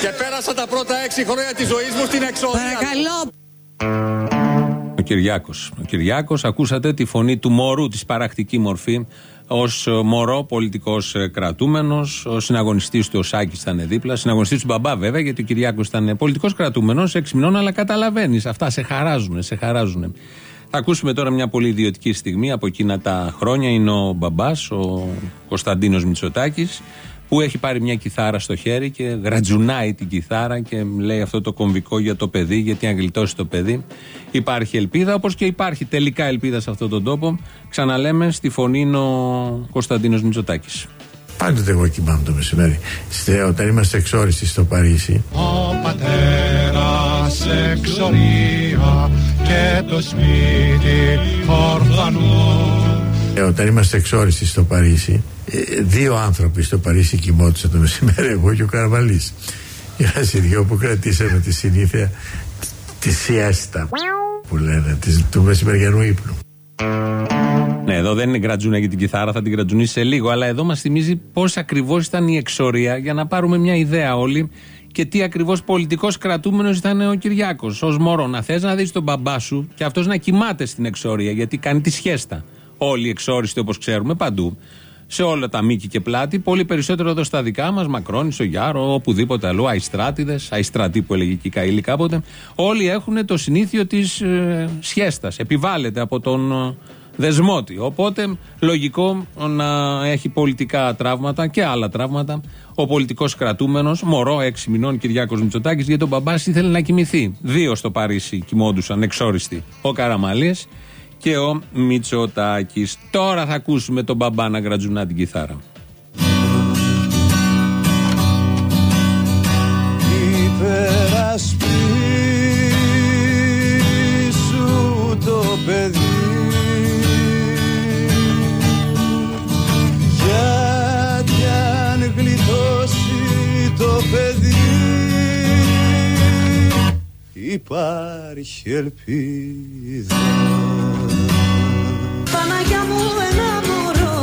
Και πέρασα τα πρώτα έξι χρόνια της ζωής μου στην εξόδια. Παρακαλώ. Ο Κυριάκος. Ο Κυριάκος, ακούσατε τη φωνή του μωρού, της παρακτική μορφή ως μωρό πολιτικός κρατούμενος. Ο συναγωνιστής του ο Σάκη ήταν δίπλα. Συναγωνιστής του μπαμπά βέβαια, γιατί ο Κυριάκος ήταν πολιτικός κρατούμενος 6 μηνών, αλλά καταλαβαίνεις. Αυτά σε χαράζουν, σε χαράζουν. Θα ακούσουμε τώρα μια πολύ ιδιωτική στιγμή από εκείνα τα χρόνια. Είναι ο μπαμπάς, ο Κωνσταντίνος Μητσοτάκης, που έχει πάρει μια κιθάρα στο χέρι και γρατζουνάει την κιθάρα και λέει αυτό το κομβικό για το παιδί, γιατί αν γλιτώσει το παιδί υπάρχει ελπίδα, όπως και υπάρχει τελικά ελπίδα σε αυτόν τον τόπο. Ξαναλέμε, στη φωνή είναι ο Κωνσταντίνος Μητσοτάκης. Πάντοτε εγώ κοιμάμαι το μεσημέρι. Στε, όταν είμαστε εξόριστοι στο Παρίσι, Ο πατέρας εξορία και το σπίτι ορφανό ε, όταν είμαστε εξόριστοι στο Παρίσι, ε, δύο άνθρωποι στο Παρίσι κοιμόντουσαν το μεσημέρι, εγώ και ο Καρβαλής. Είμαστε οι δυο που κρατήσαμε τη συνήθεια τη σιέστα που λένε, της, του μεσημεριανού ύπνου. Ναι, εδώ δεν είναι γκρατζούνα για την κιθάρα, θα την γκρατζουνίσει σε λίγο. Αλλά εδώ μας θυμίζει πώς ακριβώς ήταν η εξορία για να πάρουμε μια ιδέα όλοι και τι ακριβώς πολιτικός κρατούμενος ήταν ο Κυριάκος. Ω μωρό, να θες να δεις τον μπαμπά σου και αυτός να κοιμάται στην εξορία γιατί κάνει τη σχέστα. Όλοι οι εξόριστοι όπως ξέρουμε παντού. Σε όλα τα μήκη και πλάτη, πολύ περισσότερο εδώ στα δικά μας, Μακρόνι, Σογιάρο, οπουδήποτε αλλού, Αϊστράτιδες, Αϊστρατή που έλεγε και η Καήλη κάποτε. Όλοι έχουν το συνήθειο της ε, σχέστας. Επιβάλλεται από τον ε, δεσμότη. Οπότε λογικό να έχει πολιτικά τραύματα και άλλα τραύματα ο πολιτικός κρατούμενος, μωρό 6 μηνών Κυριάκος Μητσοτάκης, γιατί ο μπαμπάς ήθελε να κοιμηθεί. Δύο στο Παρίσι κοιμόντουσαν εξόριστοι. Ο Καραμαλίε και ο Μητσοτάκης. Τώρα θα ακούσουμε τον μπαμπά να γρατζουνά την κιθάρα. υπερασπίσου το παιδί γιατί αν γλιτώσει το παιδί υπάρχει ελπίδα Παναγιά μου ένα μωρό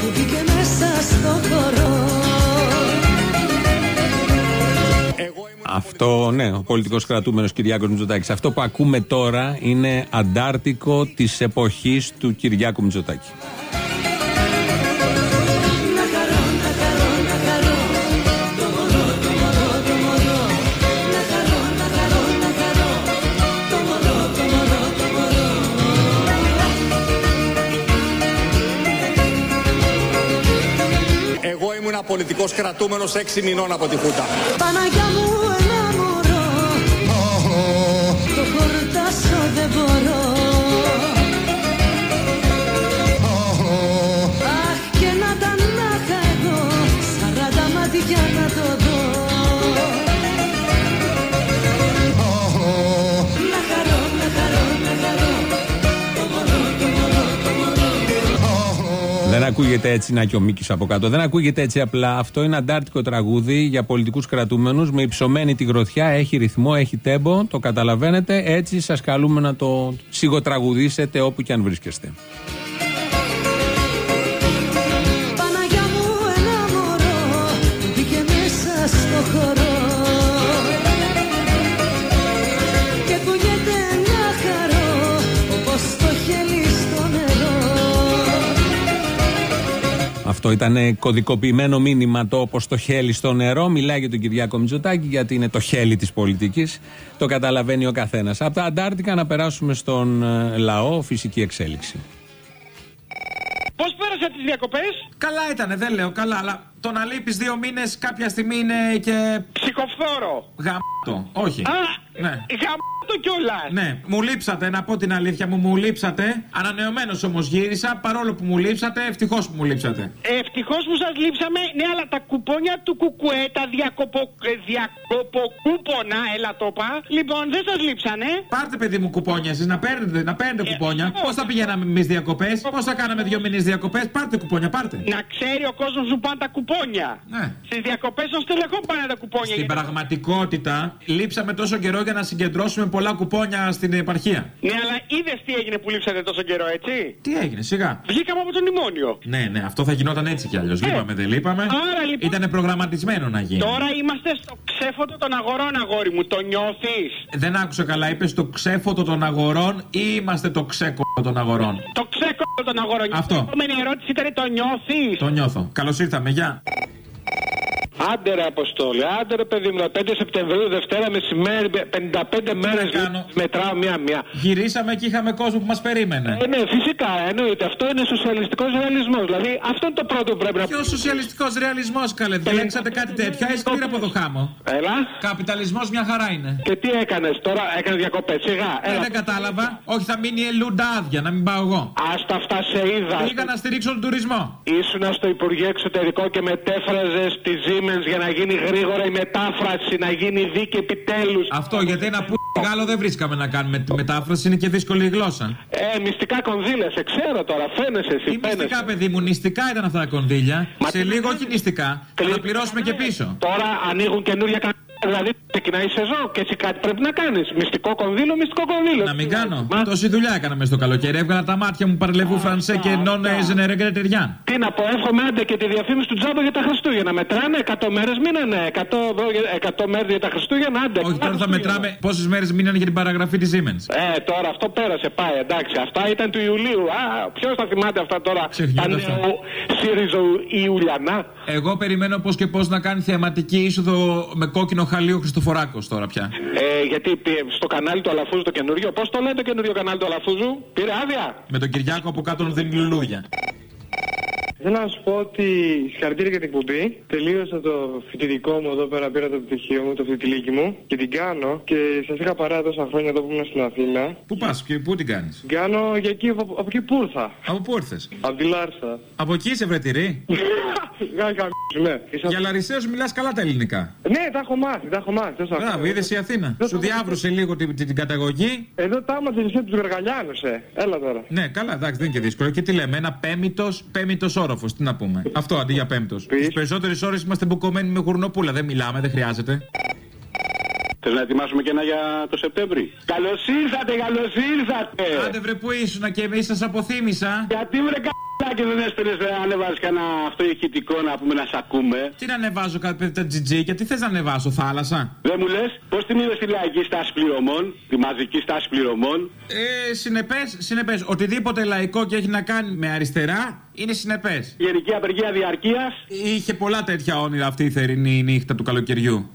που μπήκε μέσα στο χώρο Αυτό, ναι, ο πολιτικός κρατούμενος Κυριάκος Μητσοτάκης. Αυτό που ακούμε τώρα είναι αντάρτικο της εποχής του Κυριάκου Μητσοτάκη. Πολιτικός κρατούμενος 6 μηνών από τη Χούτα. Παναγιά μου ένα μωρό. Το χορτάσω δεν μπορώ ακούγεται έτσι να και ο Μίκης από κάτω. Δεν ακούγεται έτσι απλά. Αυτό είναι αντάρτικο τραγούδι για πολιτικούς κρατούμενους με υψωμένη τη γροθιά. Έχει ρυθμό, έχει τέμπο. Το καταλαβαίνετε. Έτσι σας καλούμε να το σιγοτραγουδήσετε όπου και αν βρίσκεστε. Αυτό ήταν κωδικοποιημένο μήνυμα το όπως το χέλι στο νερό. Μιλάει για τον Κυριάκο Μητσοτάκη γιατί είναι το χέλι της πολιτικής. Το καταλαβαίνει ο καθένας. Από τα Αντάρτικα να περάσουμε στον ε, λαό, φυσική εξέλιξη. Πώς πέρασα τις διακοπές, Καλά ήτανε, δεν λέω καλά, αλλά το να λείπεις δύο μήνες κάποια στιγμή είναι και. Ψυχοφθόρο. Γαμάτο. Όχι. Α, Ναι. γαμάτο κιόλας. Ναι, μου λείψατε, να πω την αλήθεια μου, μου λείψατε. Ανανεωμένος όμως γύρισα, παρόλο που μου λείψατε, ευτυχώς που μου λείψατε. Ευτυχώς που σας λείψαμε. Ναι, αλλά τα κουπόνια του κουκουέ, τα διακοπο, ε, διακοποκούπονα, έλα το πα. Λοιπόν, δεν σας λείψανε. Πάρτε παιδί μου κουπόνια εσείς, να παίρνετε, να παίρνετε Ε, κουπόνια. Πώς θα πηγαίναμε εμείς διακοπές, πώς θα κάναμε δύο μήνε διακοπές, πάρτε κουπόνια, πάρτε. Να ξέρει ο κόσμος που πάνε τα κουπόνια. Ναι. Στις διακοπές των στελεχών πάνε τα κουπόνια. Στην πραγματικότητα, λείψαμε τόσο καιρό για να συγκεντρώσουμε πολλά κουπόνια στην επαρχία. Ναι, αλλά είδες τι έγινε που λείψατε τόσο καιρό, έτσι; Τι έγινε, σιγά. Βγήκαμε από το μνημόνιο. Ναι, ναι, αυτό θα γινόταν έτσι κι αλλιώς. Λείπαμε, δεν λείπαμε. Άρα, λοιπόν- Ήταν προγραμματισμένο να γίνει. Τώρα είμαστε στο ξέφωτο των αγορών, αγόρι μου. Το νιώθεις; Δεν άκουσα καλά, είπες το ξέφωτο των αγορών ή είμαστε το ξέκο των αγορών; Το ξέκο τον αγορονιό. Αυτό. Η επόμενη ερώτηση ήταν το νιώθεις; Το νιώθω. Καλώς ήρθαμε, γεια. Άντε ρε Αποστόλη, άντε ρε παιδί μου, 5 Σεπτεμβρίου, Δευτέρα μεσημέρι, 55 μέρες μετράω μία-μία. Γυρίσαμε και είχαμε κόσμο που μας περίμενε. Ε, ναι, φυσικά, εννοείται. Αυτό είναι σοσιαλιστικός ρεαλισμός. Δηλαδή, αυτό είναι το πρώτο που πρέπει να Ποιος σοσιαλιστικός ρεαλισμός, καλέ. Διαλέξατε κάτι τέτοιο. Έχει πήρα από το χάμο. Έλα. Καπιταλισμός μια χαρά είναι. Και τι έκανες τώρα, έκανες διακοπές, σιγά. Ε, δεν κατάλαβα. Όχι, θα μείνει η Ελούντα άδεια, να μην πάω εγώ. Άστα αυτά σε είδα. Πήγα να στηρίξω τον τουρισμό. Ήσουν στο Υπουργείο Εξωτερικό και μετέφραζες τη Siemens για να γίνει γρήγορα η μετάφραση, να γίνει δίκη επιτέλους. Αυτό γιατί ένα που Γάλλο δεν βρίσκαμε να κάνουμε τη μετάφραση, είναι και δύσκολη η γλώσσα. Ε, μυστικά κονδύλια, σε ξέρω τώρα, φαίνεσαι εσύ. Τι μυστικά, παιδί μου, νηστικά ήταν αυτά τα κονδύλια. σε λίγο όχι νηστικά. Θα τα πληρώσουμε και πίσω. Τώρα ανοίγουν καινούργια κανάλια. Δηλαδή ξεκινάει η σεζόν και έτσι κάτι πρέπει να κάνεις. Μυστικό κονδύλο, μυστικό κονδύλο. Να μην κάνω. Τόση δουλειά έκανα μέσα στο καλοκαίρι. Έβγαλα τα μάτια μου παρλεβού Φρανσέ και νόν Ζενερεγκρετεριάν. Τι να πω, εύχομαι άντε και τη διαφήμιση του Τζάμπο για τα Χριστούγεννα. Μετράνε 100 μέρες μείνανε. 100, 100 μέρες για τα Χριστούγεννα, άντε. Όχι, τώρα θα μετράμε πόσες μέρες μείνανε για την παραγραφή της Siemens. Ε, τώρα αυτό πέρασε, πάει, εντάξει. Αυτά ήταν του Ιουλίου. Α, ποιος θα θυμάται αυτά τώρα; Ξεχνιόνται Τα αυτά. νέο ΣΥΡΙΖΟ Ιουλιανά. Εγώ περιμένω πώς και πώς να κάνει θεαματική είσοδο με κόκκινο χαλίο Χριστοφοράκος τώρα πια. Ε, γιατί πι- στο κανάλι του Αλαφούζου το καινούριο, πώς το λένε το καινούριο κανάλι του Αλαφούζου, πήρε άδεια; Με τον Κυριάκο από κάτω να δίνει λουλούδια. Θέλω να σου πω ότι συγχαρητήρια για την εκπομπή. Τελείωσα το φοιτητικό μου εδώ πέρα, πήρα το πτυχίο μου, το φοιτητηλίκι μου και την κάνω. Και σας είχα παρά τόσα χρόνια εδώ που ήμουν στην Αθήνα. Πού πας και πού την κάνεις; Την κάνω για εκεί, από, από εκεί που ήρθα. Από πού ήρθες; Από τη Λάρσα. Από εκεί είσαι βρετηρή. Γεια ναι. Για Λαρισαίο μιλάς καλά τα ελληνικά. Ναι, τα έχω μάθει, τα έχω μάθει. τόσα Μπράβο, χρόνια. είδες η Αθήνα. Σου διάβρωσε λίγο την, την, την καταγωγή. Εδώ τα άμα τελεισέ τους Γεργαλιάνου, ε. Έλα τώρα. Ναι, καλά, εντάξει, δεν είναι και δύσκολο. Και τι λέμε, ένα πέμπτο πέμπτο όροφο. Τι να πούμε. Αυτό αντί για πέμπτος. Τις περισσότερες ώρες είμαστε μπουκωμένοι με γουρνοπούλα. Δεν μιλάμε, δεν χρειάζεται. Θες να ετοιμάσουμε και ένα για το Σεπτέμβρη; Καλώς ήρθατε, καλώς ήρθατε. Άντε βρε που ήσουν και εμείς σας αποθύμησα. Γιατί βρε και δεν έστελνε να ανεβάζει κανένα αυτό ηχητικό να πούμε να σ' ακούμε; Τι να ανεβάζω κάτι τα τζιτζίκια, τι θες να ανεβάσω, θάλασσα; Δεν μου λες, πώς την είδες τη λαϊκή στάση πληρωμών, τη μαζική στάση πληρωμών; Ε, συνεπές, συνεπές. Οτιδήποτε λαϊκό και έχει να κάνει με αριστερά είναι συνεπές. Γενική απεργία διαρκείας. Είχε πολλά τέτοια όνειρα αυτή η θερινή νύχτα του καλοκαιριού.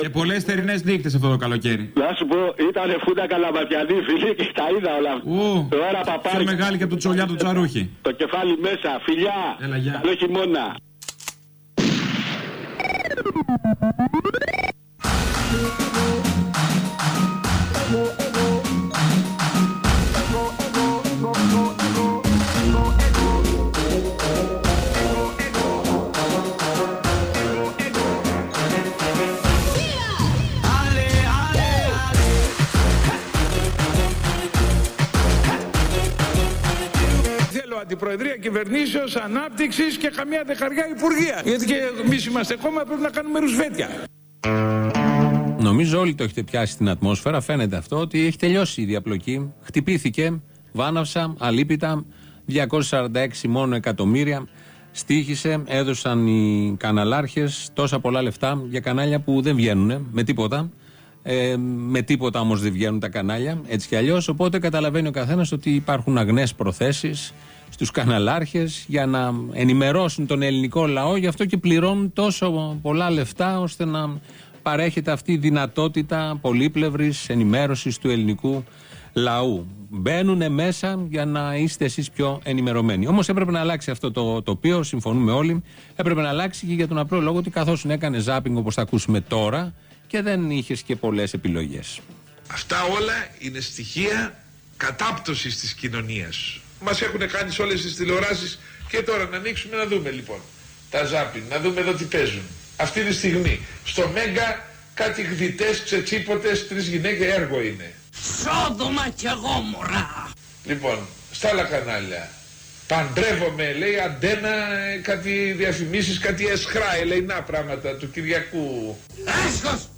Και πολλές θερινές νύχτες αυτό το καλοκαίρι. Να σου πω, ήταν φούντα καλαματιανή φίλοι και τα είδα όλα αυτά. Ου, Τώρα πιο παπάρι. μεγάλη και από το τσολιά του τσαρούχη. Το κεφάλι μέσα, φιλιά. Έλα, γεια. Καλό χειμώνα. Θέλω κυβερνήσεως, ανάπτυξης και καμία δεκαριά υπουργεία. Γιατί και εμείς είμαστε κόμμα πρέπει να κάνουμε ρουσβέτια. Νομίζω όλοι το έχετε πιάσει στην ατμόσφαιρα. Φαίνεται αυτό ότι έχει τελειώσει η διαπλοκή. Χτυπήθηκε, βάναυσα, αλίπητα. 246 μόνο εκατομμύρια. Στήχησε, έδωσαν οι καναλάρχες τόσα πολλά λεφτά για κανάλια που δεν βγαίνουν με τίποτα. Ε, με τίποτα όμως δεν βγαίνουν τα κανάλια, έτσι κι αλλιώς. Οπότε καταλαβαίνει ο καθένας ότι υπάρχουν αγνές προθέσεις στους καναλάρχες για να ενημερώσουν τον ελληνικό λαό. Γι' αυτό και πληρώνουν τόσο πολλά λεφτά ώστε να παρέχεται αυτή η δυνατότητα πολύπλευρης ενημέρωσης του ελληνικού λαού. Μπαίνουν μέσα για να είστε εσείς πιο ενημερωμένοι. Όμως έπρεπε να αλλάξει αυτό το τοπίο, συμφωνούμε όλοι. Έπρεπε να αλλάξει και για τον απλό λόγο ότι καθώς έκανε ζάπινγκ όπως θα ακούσουμε τώρα και δεν είχες και πολλές επιλογές. Αυτά όλα είναι στοιχεία κατάπτωσης της κοινωνίας. Μας έχουν κάνει σε όλες τις τηλεοράσεις και τώρα να ανοίξουμε να δούμε λοιπόν τα ζάπιν, να δούμε εδώ τι παίζουν. Αυτή τη στιγμή στο Μέγκα κάτι γδιτές, ξετσίποτες, τρεις γυναίκες έργο είναι. Σόδομα κι εγώ μωρά. Λοιπόν, στα άλλα κανάλια. Παντρεύομαι, λέει, αντένα, ε, κάτι διαφημίσεις, κάτι εσχρά, ελεηνά πράγματα του Κυριακού. Έσχος,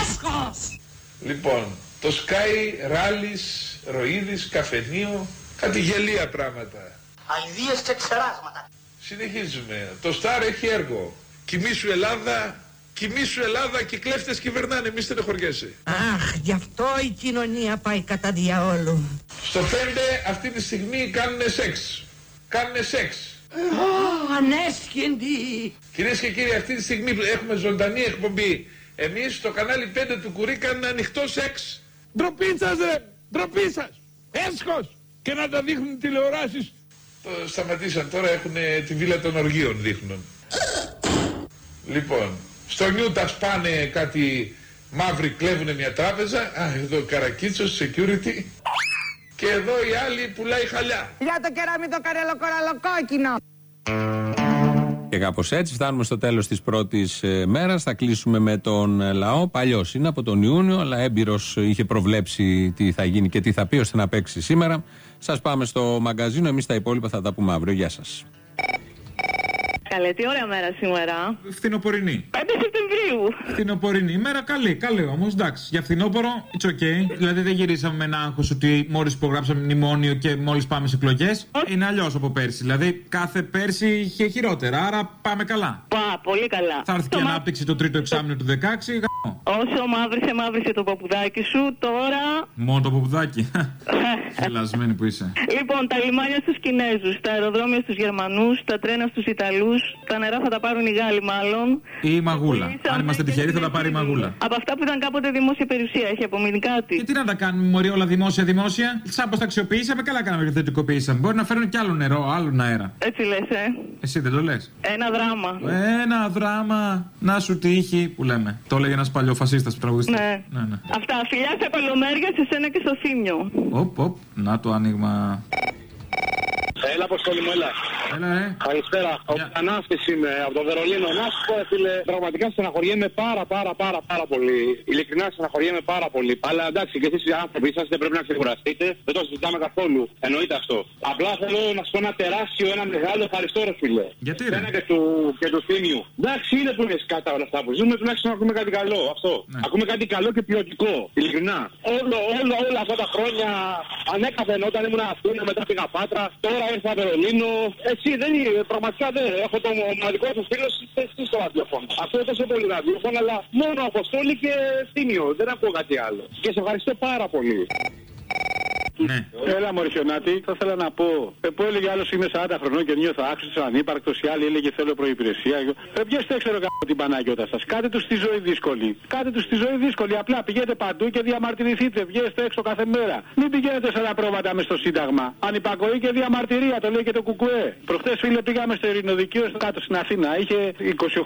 έσχος. Λοιπόν, το Sky, Ράλης, Ροίδης, Καφενείο, κάτι γελία πράγματα. Αηδίες και ξεράσματα. Συνεχίζουμε. Το Star έχει έργο. Κοιμήσου Ελλάδα Κοιμήσου Ελλάδα και οι κλέφτες κυβερνάνε, μη στενοχωριέσαι. Αχ, γι' αυτό η κοινωνία πάει κατά διαόλου. Στο 5 αυτή τη στιγμή κάνουνε σεξ. Κάνουνε σεξ. Ω, ανέσχυντη. Κυρίες και κύριοι, αυτή τη στιγμή που έχουμε ζωντανή εκπομπή. Εμείς στο κανάλι 5 του Κουρί κάνουμε ανοιχτό σεξ. Ντροπή σας ρε, ντροπή σας. Έσχος. Και να τα δείχνουν τηλεοράσεις. Το σταματήσαν τώρα, έχουν τη βίλα των οργείων δείχνουν. Λοιπόν, στο Νιούτα σπάνε κάτι μαύροι κλέβουν μια τράπεζα. Α, εδώ Καρακίτσος, security. Και εδώ η άλλη πουλάει χαλιά. Για το κεράμι το καρελοκοραλοκόκκινο. Και κάπως έτσι φτάνουμε στο τέλος της πρώτης μέρας. Θα κλείσουμε με τον ε, λαό. Παλιός είναι από τον Ιούνιο, αλλά έμπειρος είχε προβλέψει τι θα γίνει και τι θα πει ώστε να παίξει σήμερα. Σας πάμε στο μαγκαζίνο. Εμείς τα υπόλοιπα θα τα πούμε αύριο. Γεια σας. Καλέ, τι ωραία μέρα σήμερα. Φθινοπορεινή. 5 Σεπτεμβρίου. Φθινοπορεινή ημέρα, καλή, καλή όμως. Εντάξει, για φθινόπωρο, it's okay. Δηλαδή δεν γυρίσαμε με ένα άγχος ότι μόλις υπογράψαμε μνημόνιο και μόλις πάμε σε εκλογές. Είναι αλλιώς από πέρσι. Δηλαδή κάθε πέρσι είχε χειρότερα, άρα πάμε καλά. Πα, πολύ καλά. Θα έρθει και η ανάπτυξη το τρίτο εξάμεινο του 16. γαμώ. Όσο μαύρισε, μαύρισε το παπουδάκι σου, τώρα. Μόνο το ποπουδάκι. Γελασμένη που είσαι. Λοιπόν, τα λιμάνια στους Κινέζους, τα αεροδρόμια στους Γερμανούς, τα τρένα στους Ιταλούς, τα νερά θα τα πάρουν οι Γάλλοι μάλλον. Ή η μαγούλα. Αν είμαστε τυχεροί θα τα πάρει η μαγούλα. Από αυτά που ήταν κάποτε δημόσια περιουσία, έχει απομείνει κάτι. Και τι να τα κάνουμε, Μωρή, όλα δημόσια-δημόσια. Σαν πω τα αξιοποιήσαμε, καλά κάναμε και θετικοποιήσαμε. Μπορεί να φέρουν κι άλλο νερό, άλλον αέρα. Έτσι λες, ε. Εσύ δεν το λες. Ένα δράμα. Ένα δράμα να σου τύχει που λέμε. Το έλεγε ένας παλιοφασίστα που τραγουδιστή. Ναι. ναι, ναι. Αυτά. Φιλιά σε κολομέρια, σε σένα και στο θύμιο. Οπ, οπ, να το άνοιγμα. Έλα, Αποστόλη μου, έλα. Έλα, ε. Καλησπέρα. Ο Ανάστης είμαι από το Βερολίνο. Να σου πω, φίλε, πραγματικά στεναχωριέμαι πάρα, πάρα, πάρα, πάρα πολύ. Ειλικρινά στεναχωριέμαι πάρα πολύ. Αλλά εντάξει, και εσείς οι άνθρωποι είσαστε πρέπει να ξεκουραστείτε. Δεν το συζητάμε καθόλου. Εννοείται αυτό. Απλά θέλω να σου πω ένα τεράστιο, ένα μεγάλο ευχαριστώ, ρε φίλε. Γιατί, ρε; και του, και του θύμιου. Εντάξει, είναι που είναι σκάτα όλα αυτά που ζούμε, τουλάχιστον να ακούμε κάτι καλό. Αυτό. Ακούμε κάτι καλό και ποιοτικό. Ειλικρινά. Όλο, όλο, όλα αυτά τα χρόνια ανέκαθεν όταν ήμουν Αθήνα, μετά πήγα Πάτρα, τώρα ήρθα Βερολίνο. Εσύ δεν είναι, πραγματικά δεν. Έχω το μοναδικό σου φίλο εσύ στο ραδιόφωνο. Αυτό είναι τόσο πολύ ραδιόφωνο, αλλά μόνο Αποστόλη και Θήμιο. Δεν ακούω κάτι άλλο. Και σε ευχαριστώ πάρα πολύ. Ναι. Έλα, Μωρισιονάτη, θα ήθελα να πω. Ε, που έλεγε άλλος είμαι 40 χρονών και νιώθω άξιος, ανύπαρκτος. Η άλλη έλεγε θέλω προπηρεσία. Ε, πιέστε έξω, ρε γάμο την πανάγιοτα σας; Κάτε τους στη ζωή δύσκολη. Κάτε τους στη ζωή δύσκολη. Απλά πηγαίνετε παντού και διαμαρτυρηθείτε. Βγαίνετε έξω κάθε μέρα. Μην πηγαίνετε σε τα πρόβατα μες στο Σύνταγμα. Ανυπακοή και διαμαρτυρία, το λέει και το Κουκουέ. Προχτέ, φίλε, πήγαμε στο Ειρηνοδικείο στο κάτω στην Αθήνα. Είχε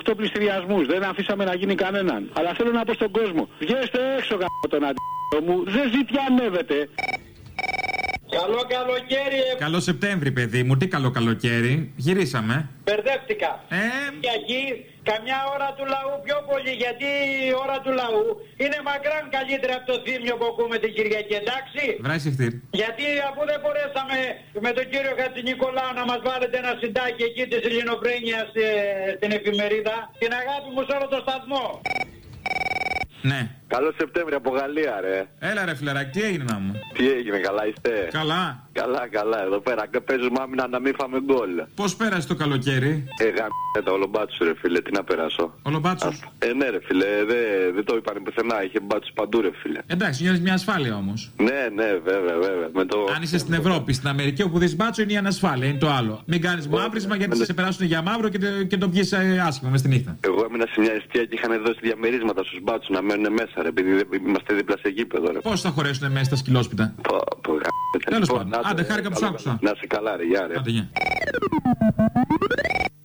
28 πληστηριασμούς. Δεν αφήσαμε να γίνει κανέναν. Αλλά θέλω να πω στον κόσμο. Βγαίνετε έξω, γάμο τον αντί μου. Δεν ζητιανεύετε. Καλό καλοκαίρι, ε. Καλό Σεπτέμβρη, παιδί μου, τι καλό καλοκαίρι. Γυρίσαμε. Μπερδεύτηκα. Ε. Κυριακή, καμιά ώρα του λαού πιο πολύ, γιατί η ώρα του λαού είναι μακράν καλύτερη από το θύμιο που ακούμε την Κυριακή, εντάξει; Βράσει χτύρ. Γιατί αφού δεν μπορέσαμε με τον κύριο Χατζηνικολάου να μας βάλετε ένα συντάκι εκεί της Ελληνοφρένειας ε, στην εφημερίδα, την αγάπη μου σε όλο το σταθμό. Ναι. Καλό Σεπτέμβρη από Γαλλία, ρε. Έλα, ρε φιλαράκι, τι έγινε να μου; Τι έγινε, καλά είστε; Καλά. Καλά, καλά, εδώ πέρα. Και παίζουμε άμυνα να μην φάμε γκολ. Πώς πέρασε το καλοκαίρι; Ε, γαμ***ε τα ολομπάτσου, ρε φίλε, τι να περάσω. Ολομπάτσους. Ε, ναι, ρε φίλε, δεν δε το είπαν πουθενά. Είχε μπάτσους παντού, ρε φίλε. Εντάξει, νιώθεις μια ασφάλεια όμως. Ναι, ναι, βέβαια, βέβαια. Με το... Αν είσαι στην Ευρώπη, στην Αμερική όπου δεις μπάτσο είναι η ανασφάλεια, είναι το άλλο. Μην κάνεις μαύρισμα γιατί σε περάσουν για μαύρο και, το- και τον πιει άσχημα μες στη νύχτα. Εγώ έμεινα σε μια αιστεία και είχαν δώσει διαμερίσματα στους μπάτσους να μένουν μέσα, ρε, επειδή δεν- είμαστε δίπλα σε γήπεδο, ρε. Πώς θα χωρέσουν μέσα στα σκυλόσπιτα; Πω, πω, γαμ***ε. Τέλος Λοιπόν, πάντων. άντε, Άντε, ρε, χάρηκα που σου καλό- άκουσα. Να σε καλά, ρε, γεια, ρε. Άντε, γεια.